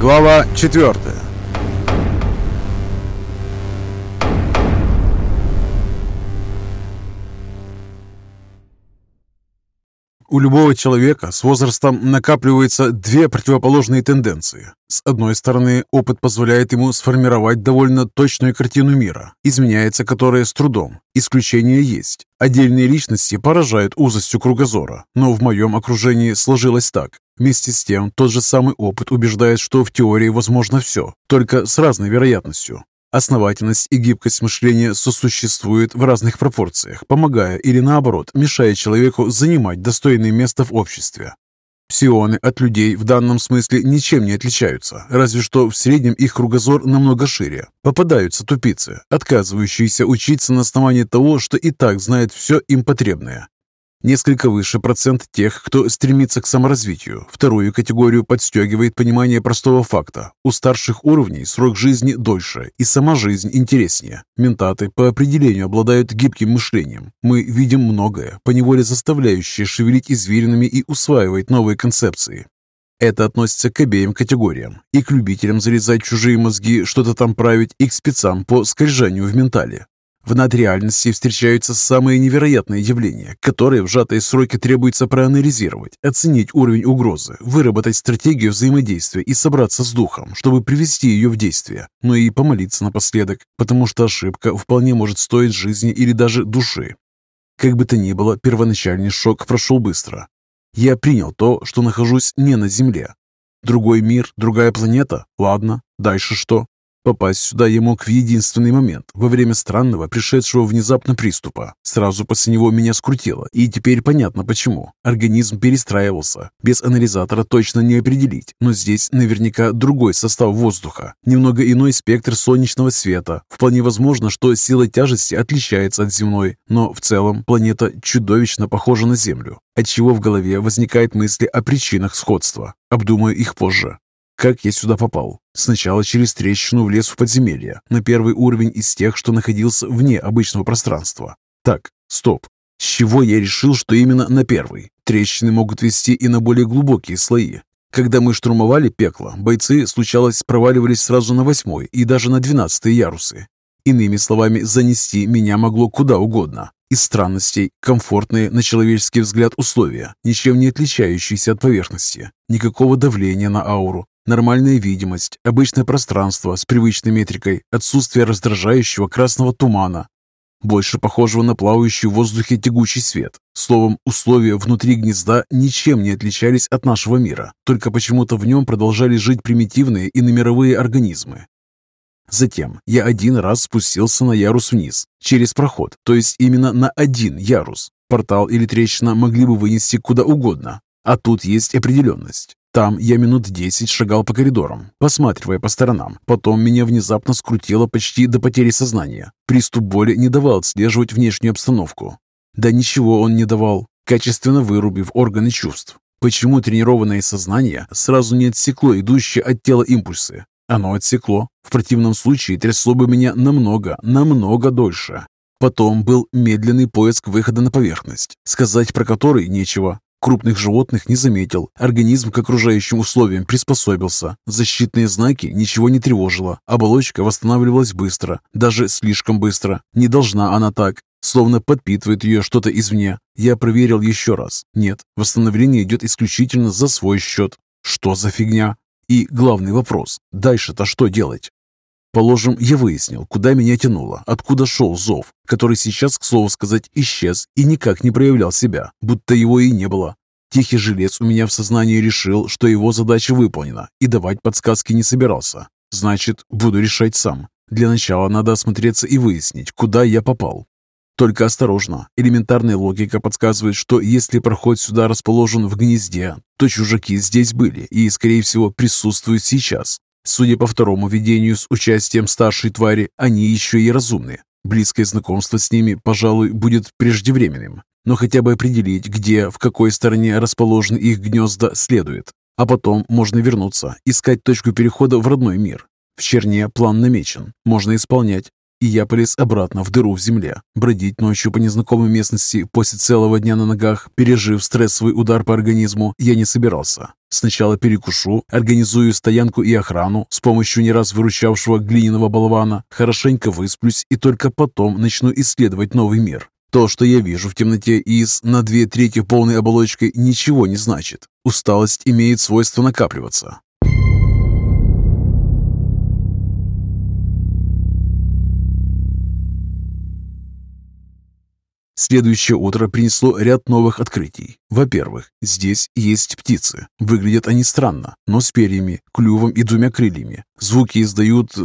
Глава 4 У любого человека с возрастом накапливаются две противоположные тенденции. С одной стороны, опыт позволяет ему сформировать довольно точную картину мира, изменяется которая с трудом. Исключения есть. Отдельные личности поражают узостью кругозора, но в моем окружении сложилось так. Вместе с тем, тот же самый опыт убеждает, что в теории возможно все, только с разной вероятностью. Основательность и гибкость мышления сосуществуют в разных пропорциях, помогая или наоборот, мешая человеку занимать достойное место в обществе. Псионы от людей в данном смысле ничем не отличаются, разве что в среднем их кругозор намного шире. Попадаются тупицы, отказывающиеся учиться на основании того, что и так знают все им потребное. Несколько выше процент тех, кто стремится к саморазвитию. Вторую категорию подстегивает понимание простого факта. У старших уровней срок жизни дольше, и сама жизнь интереснее. Ментаты по определению обладают гибким мышлением. Мы видим многое, поневоле заставляющее шевелить извилинами и усваивать новые концепции. Это относится к обеим категориям. И к любителям залезать в чужие мозги, что-то там править, и к спецам по скольжанию в ментале. В надреальности встречаются самые невероятные явления, которые в сжатые сроки требуется проанализировать, оценить уровень угрозы, выработать стратегию взаимодействия и собраться с духом, чтобы привести ее в действие, но и помолиться напоследок, потому что ошибка вполне может стоить жизни или даже души. Как бы то ни было, первоначальный шок прошел быстро. Я принял то, что нахожусь не на Земле. Другой мир, другая планета? Ладно, дальше что? Попасть сюда я мог в единственный момент, во время странного, пришедшего внезапно приступа. Сразу после него меня скрутило, и теперь понятно почему. Организм перестраивался. Без анализатора точно не определить, но здесь наверняка другой состав воздуха, немного иной спектр солнечного света. Вполне возможно, что сила тяжести отличается от земной, но в целом планета чудовищно похожа на Землю, отчего в голове возникают мысли о причинах сходства. Обдумаю их позже. Как я сюда попал? Сначала через трещину влез в подземелье, на первый уровень из тех, что находился вне обычного пространства. Так, стоп. С чего я решил, что именно на первый? Трещины могут вести и на более глубокие слои. Когда мы штурмовали пекло, бойцы, случалось, проваливались сразу на восьмой и даже на двенадцатые ярусы. Иными словами, занести меня могло куда угодно. Из странностей – комфортные на человеческий взгляд условия, ничем не отличающиеся от поверхности. Никакого давления на ауру, Нормальная видимость, обычное пространство с привычной метрикой, отсутствие раздражающего красного тумана, больше похожего на плавающий в воздухе тягучий свет. Словом, условия внутри гнезда ничем не отличались от нашего мира, только почему-то в нем продолжали жить примитивные и иномировые организмы. Затем я один раз спустился на ярус вниз, через проход, то есть именно на один ярус. Портал или трещина могли бы вынести куда угодно, а тут есть определенность. Там я минут десять шагал по коридорам, посматривая по сторонам. Потом меня внезапно скрутило почти до потери сознания. Приступ боли не давал отслеживать внешнюю обстановку. Да ничего он не давал, качественно вырубив органы чувств. Почему тренированное сознание сразу не отсекло идущие от тела импульсы? Оно отсекло. В противном случае трясло бы меня намного, намного дольше. Потом был медленный поиск выхода на поверхность, сказать про который нечего. Крупных животных не заметил, организм к окружающим условиям приспособился, защитные знаки ничего не тревожило, оболочка восстанавливалась быстро, даже слишком быстро. Не должна она так, словно подпитывает ее что-то извне. Я проверил еще раз. Нет, восстановление идет исключительно за свой счет. Что за фигня? И главный вопрос, дальше-то что делать? Положим, я выяснил, куда меня тянуло, откуда шел зов, который сейчас, к слову сказать, исчез и никак не проявлял себя, будто его и не было. Тихий жилец у меня в сознании решил, что его задача выполнена, и давать подсказки не собирался. Значит, буду решать сам. Для начала надо осмотреться и выяснить, куда я попал. Только осторожно. Элементарная логика подсказывает, что если проход сюда расположен в гнезде, то чужаки здесь были и, скорее всего, присутствуют сейчас. Судя по второму видению с участием старшей твари, они еще и разумны. Близкое знакомство с ними, пожалуй, будет преждевременным. Но хотя бы определить, где, в какой стороне расположены их гнезда, следует. А потом можно вернуться, искать точку перехода в родной мир. В черне план намечен, можно исполнять. И я полез обратно в дыру в земле. Бродить ночью по незнакомой местности после целого дня на ногах, пережив стрессовый удар по организму, я не собирался. Сначала перекушу, организую стоянку и охрану с помощью не раз выручавшего глиняного болвана, хорошенько высплюсь и только потом начну исследовать новый мир. То, что я вижу в темноте из на две трети полной оболочкой, ничего не значит. Усталость имеет свойство накапливаться. Следующее утро принесло ряд новых открытий. Во-первых, здесь есть птицы. Выглядят они странно, но с перьями, клювом и двумя крыльями. Звуки издают...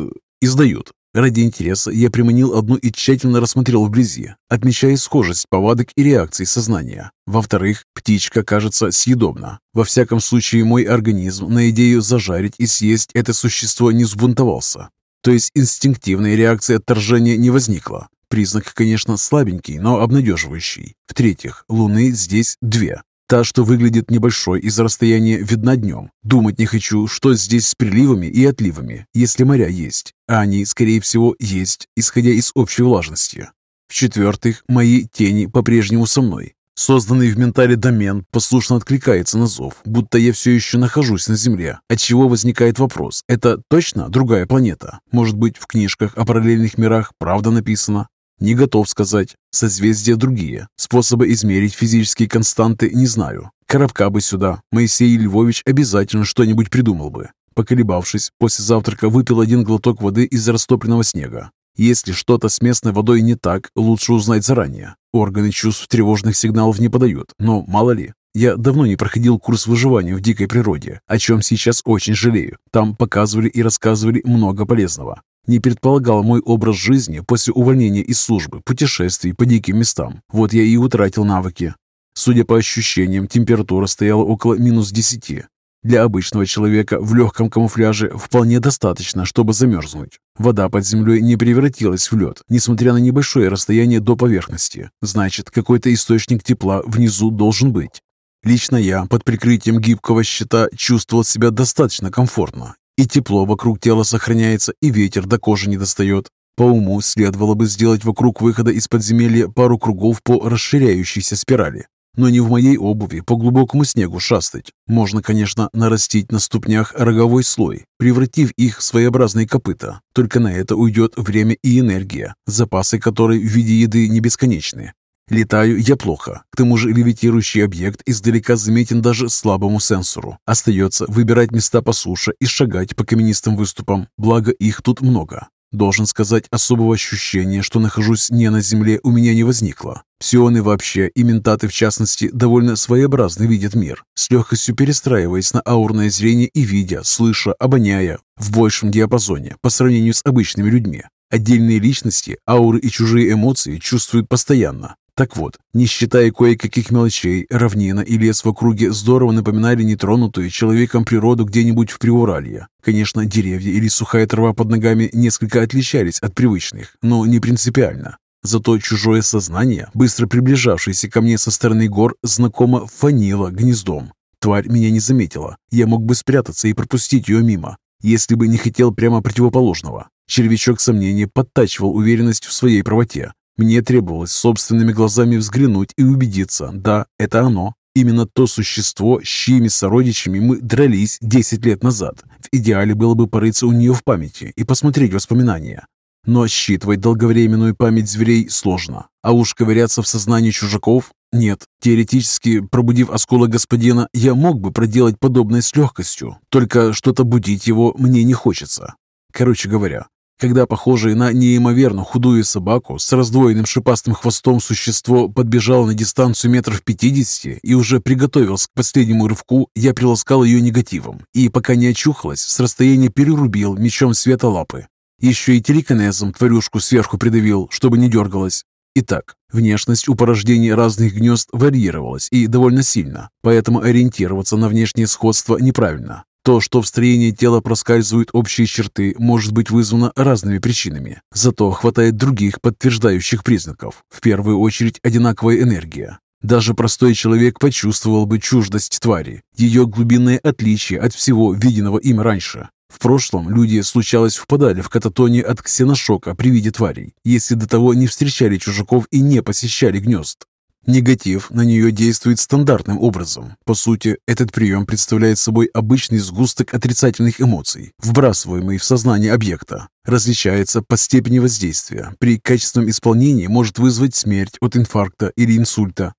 издают. Ради интереса я приманил одну и тщательно рассмотрел вблизи, отмечая схожесть повадок и реакций сознания. Во-вторых, птичка кажется съедобна. Во всяком случае, мой организм на идею зажарить и съесть это существо не взбунтовался. То есть инстинктивная реакция отторжения не возникла. Признак, конечно, слабенький, но обнадеживающий. В-третьих, луны здесь две. Та, что выглядит небольшой из-за расстояния, видна днем. Думать не хочу, что здесь с приливами и отливами, если моря есть. А они, скорее всего, есть, исходя из общей влажности. В-четвертых, мои тени по-прежнему со мной. Созданный в ментале домен послушно откликается на зов, будто я все еще нахожусь на Земле. Отчего возникает вопрос, это точно другая планета? Может быть, в книжках о параллельных мирах правда написано? Не готов сказать. Созвездия другие. Способы измерить физические константы не знаю. Коробка бы сюда. Моисей Львович обязательно что-нибудь придумал бы. Поколебавшись, после завтрака выпил один глоток воды из растопленного снега. Если что-то с местной водой не так, лучше узнать заранее. Органы чувств тревожных сигналов не подают, но мало ли. Я давно не проходил курс выживания в дикой природе, о чем сейчас очень жалею. Там показывали и рассказывали много полезного не предполагал мой образ жизни после увольнения из службы, путешествий по диким местам. Вот я и утратил навыки. Судя по ощущениям, температура стояла около минус десяти. Для обычного человека в легком камуфляже вполне достаточно, чтобы замерзнуть. Вода под землей не превратилась в лед, несмотря на небольшое расстояние до поверхности. Значит, какой-то источник тепла внизу должен быть. Лично я под прикрытием гибкого щита чувствовал себя достаточно комфортно и тепло вокруг тела сохраняется, и ветер до кожи не достает. По уму следовало бы сделать вокруг выхода из подземелья пару кругов по расширяющейся спирали. Но не в моей обуви по глубокому снегу шастать. Можно, конечно, нарастить на ступнях роговой слой, превратив их в своеобразные копыта. Только на это уйдет время и энергия, запасы которой в виде еды не бесконечны. Летаю я плохо. К тому же левитирующий объект издалека заметен даже слабому сенсору. Остается выбирать места по суше и шагать по каменистым выступам, благо их тут много. Должен сказать, особого ощущения, что нахожусь не на земле, у меня не возникло. Псионы вообще, и ментаты в частности, довольно своеобразно видят мир, с легкостью перестраиваясь на аурное зрение и видя, слыша, обоняя в большем диапазоне по сравнению с обычными людьми. Отдельные личности, ауры и чужие эмоции чувствуют постоянно, так вот, не считая кое-каких мелочей, равнина и лес в округе здорово напоминали нетронутую человеком природу где-нибудь в Приуралье. Конечно, деревья или сухая трава под ногами несколько отличались от привычных, но не принципиально. Зато чужое сознание, быстро приближавшееся ко мне со стороны гор, знакомо фанило гнездом. Тварь меня не заметила. Я мог бы спрятаться и пропустить ее мимо, если бы не хотел прямо противоположного. Червячок сомнения подтачивал уверенность в своей правоте, мне требовалось собственными глазами взглянуть и убедиться, да, это оно. Именно то существо, с чьими сородичами мы дрались 10 лет назад. В идеале было бы порыться у нее в памяти и посмотреть воспоминания. Но считывать долговременную память зверей сложно. А уж ковыряться в сознании чужаков нет. Теоретически, пробудив осколок господина, я мог бы проделать подобное с легкостью. Только что-то будить его мне не хочется. Короче говоря, когда похожее на неимоверно худую собаку с раздвоенным шипастым хвостом существо подбежало на дистанцию метров 50 и уже приготовился к последнему рывку, я приласкал ее негативом и, пока не очухалась, с расстояния перерубил мечом света лапы. Еще и телекинезом тварюшку сверху придавил, чтобы не дергалась. Итак, внешность у порождений разных гнезд варьировалась и довольно сильно, поэтому ориентироваться на внешнее сходство неправильно. То, что в строении тела проскальзывают общие черты, может быть вызвано разными причинами. Зато хватает других подтверждающих признаков. В первую очередь одинаковая энергия. Даже простой человек почувствовал бы чуждость твари, ее глубинное отличие от всего виденного им раньше. В прошлом люди, случалось, впадали в кататонию от ксеношока при виде тварей, если до того не встречали чужаков и не посещали гнезд. Негатив на нее действует стандартным образом. По сути, этот прием представляет собой обычный сгусток отрицательных эмоций, вбрасываемый в сознание объекта. Различается по степени воздействия. При качественном исполнении может вызвать смерть от инфаркта или инсульта.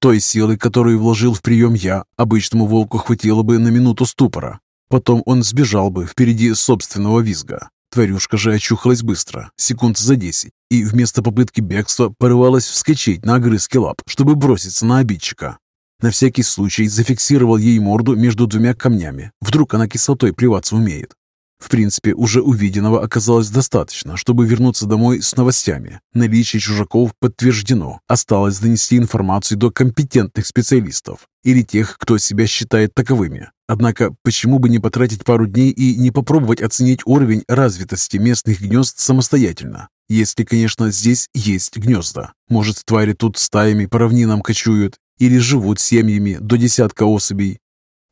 Той силы, которую вложил в прием я, обычному волку хватило бы на минуту ступора. Потом он сбежал бы впереди собственного визга. Тварюшка же очухалась быстро, секунд за десять, и вместо попытки бегства порывалась вскочить на огрызки лап, чтобы броситься на обидчика. На всякий случай зафиксировал ей морду между двумя камнями. Вдруг она кислотой плеваться умеет. В принципе, уже увиденного оказалось достаточно, чтобы вернуться домой с новостями. Наличие чужаков подтверждено. Осталось донести информацию до компетентных специалистов или тех, кто себя считает таковыми. Однако, почему бы не потратить пару дней и не попробовать оценить уровень развитости местных гнезд самостоятельно? Если, конечно, здесь есть гнезда. Может, твари тут стаями по равнинам кочуют или живут семьями до десятка особей.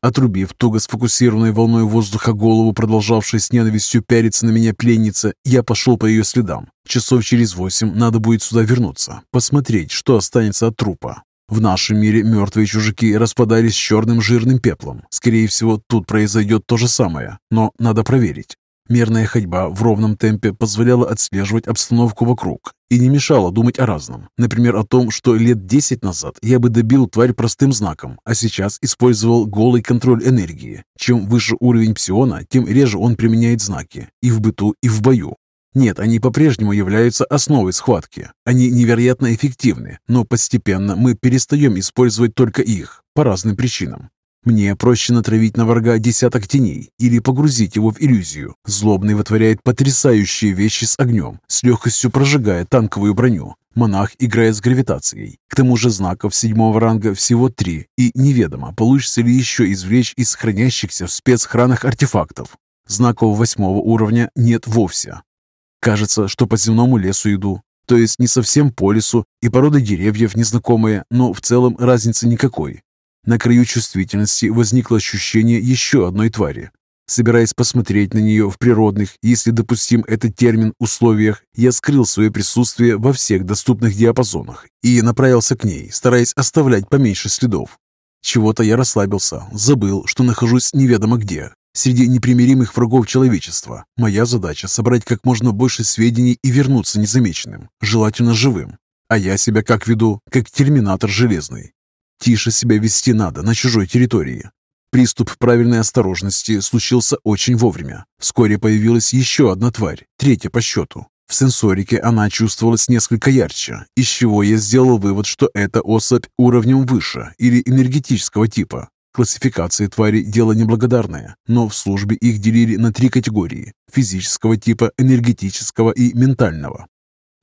Отрубив туго сфокусированной волной воздуха голову, продолжавшей с ненавистью пяриться на меня пленница, я пошел по ее следам. Часов через восемь надо будет сюда вернуться, посмотреть, что останется от трупа. В нашем мире мертвые чужаки распадались черным жирным пеплом. Скорее всего, тут произойдет то же самое, но надо проверить. Мерная ходьба в ровном темпе позволяла отслеживать обстановку вокруг и не мешала думать о разном. Например, о том, что лет 10 назад я бы добил тварь простым знаком, а сейчас использовал голый контроль энергии. Чем выше уровень псиона, тем реже он применяет знаки и в быту, и в бою. Нет, они по-прежнему являются основой схватки. Они невероятно эффективны, но постепенно мы перестаем использовать только их по разным причинам. Мне проще натравить на врага десяток теней или погрузить его в иллюзию. Злобный вытворяет потрясающие вещи с огнем, с легкостью прожигая танковую броню. Монах играет с гравитацией. К тому же знаков седьмого ранга всего три, и неведомо, получится ли еще извлечь из хранящихся в спецхранах артефактов. Знаков восьмого уровня нет вовсе. Кажется, что по земному лесу иду, то есть не совсем по лесу, и порода деревьев незнакомые, но в целом разницы никакой. На краю чувствительности возникло ощущение еще одной твари. Собираясь посмотреть на нее в природных, если допустим этот термин, условиях, я скрыл свое присутствие во всех доступных диапазонах и направился к ней, стараясь оставлять поменьше следов. Чего-то я расслабился, забыл, что нахожусь неведомо где, среди непримиримых врагов человечества. Моя задача – собрать как можно больше сведений и вернуться незамеченным, желательно живым. А я себя как веду, как терминатор железный. Тише себя вести надо на чужой территории. Приступ правильной осторожности случился очень вовремя. Вскоре появилась еще одна тварь, третья по счету. В сенсорике она чувствовалась несколько ярче, из чего я сделал вывод, что это особь уровнем выше или энергетического типа. Классификация твари – дело неблагодарное, но в службе их делили на три категории – физического типа, энергетического и ментального.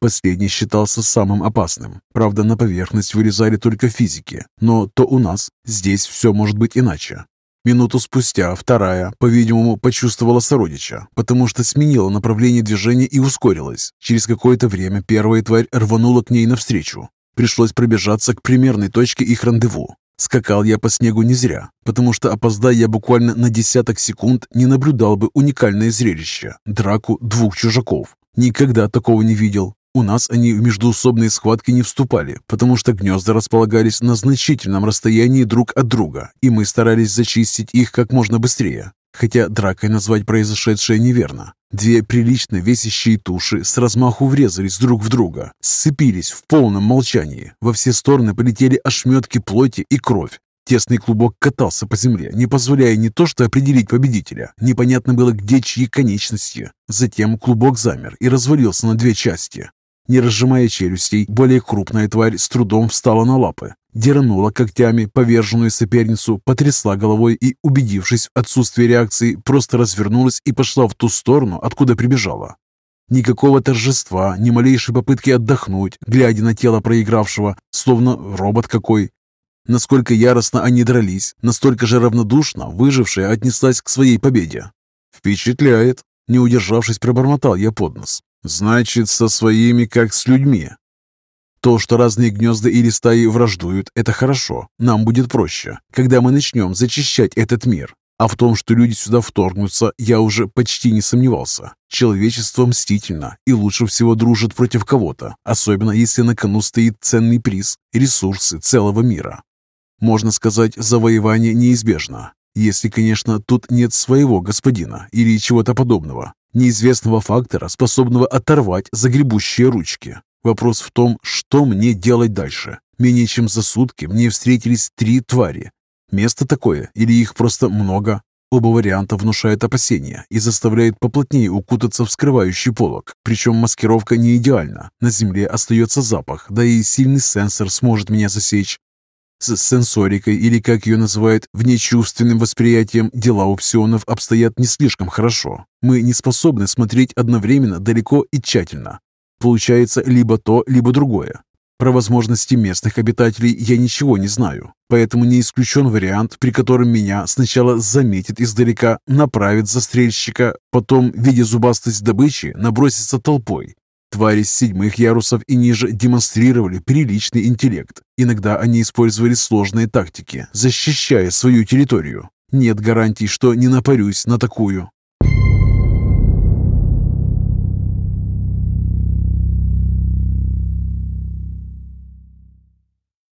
Последний считался самым опасным. Правда, на поверхность вылезали только физики. Но то у нас. Здесь все может быть иначе. Минуту спустя вторая, по-видимому, почувствовала сородича, потому что сменила направление движения и ускорилась. Через какое-то время первая тварь рванула к ней навстречу. Пришлось пробежаться к примерной точке их рандеву. Скакал я по снегу не зря, потому что, опоздая я буквально на десяток секунд, не наблюдал бы уникальное зрелище – драку двух чужаков. Никогда такого не видел. У нас они в междуусобные схватки не вступали, потому что гнезда располагались на значительном расстоянии друг от друга, и мы старались зачистить их как можно быстрее. Хотя дракой назвать произошедшее неверно. Две прилично весящие туши с размаху врезались друг в друга, сцепились в полном молчании. Во все стороны полетели ошметки плоти и кровь. Тесный клубок катался по земле, не позволяя не то что определить победителя, непонятно было, где чьи конечности. Затем клубок замер и развалился на две части. Не разжимая челюстей, более крупная тварь с трудом встала на лапы, деранула когтями поверженную соперницу, потрясла головой и, убедившись в отсутствии реакции, просто развернулась и пошла в ту сторону, откуда прибежала. Никакого торжества, ни малейшей попытки отдохнуть, глядя на тело проигравшего, словно робот какой. Насколько яростно они дрались, настолько же равнодушно выжившая отнеслась к своей победе. «Впечатляет!» Не удержавшись, пробормотал я под нос. Значит, со своими, как с людьми. То, что разные гнезда или стаи враждуют, это хорошо. Нам будет проще, когда мы начнем зачищать этот мир. А в том, что люди сюда вторгнутся, я уже почти не сомневался. Человечество мстительно и лучше всего дружит против кого-то, особенно если на кону стоит ценный приз – ресурсы целого мира. Можно сказать, завоевание неизбежно. Если, конечно, тут нет своего господина или чего-то подобного, неизвестного фактора, способного оторвать загребущие ручки. Вопрос в том, что мне делать дальше. Менее чем за сутки мне встретились три твари. Место такое или их просто много? Оба варианта внушают опасения и заставляют поплотнее укутаться в скрывающий полог. Причем маскировка не идеальна. На земле остается запах, да и сильный сенсор сможет меня засечь. С сенсорикой, или как ее называют, внечувственным восприятием, дела у псионов обстоят не слишком хорошо. Мы не способны смотреть одновременно далеко и тщательно. Получается либо то, либо другое. Про возможности местных обитателей я ничего не знаю, поэтому не исключен вариант, при котором меня сначала заметит издалека, направит застрельщика, потом, видя зубастость добычи, набросится толпой. Твари с седьмых ярусов и ниже демонстрировали приличный интеллект. Иногда они использовали сложные тактики, защищая свою территорию. Нет гарантий, что не напарюсь на такую.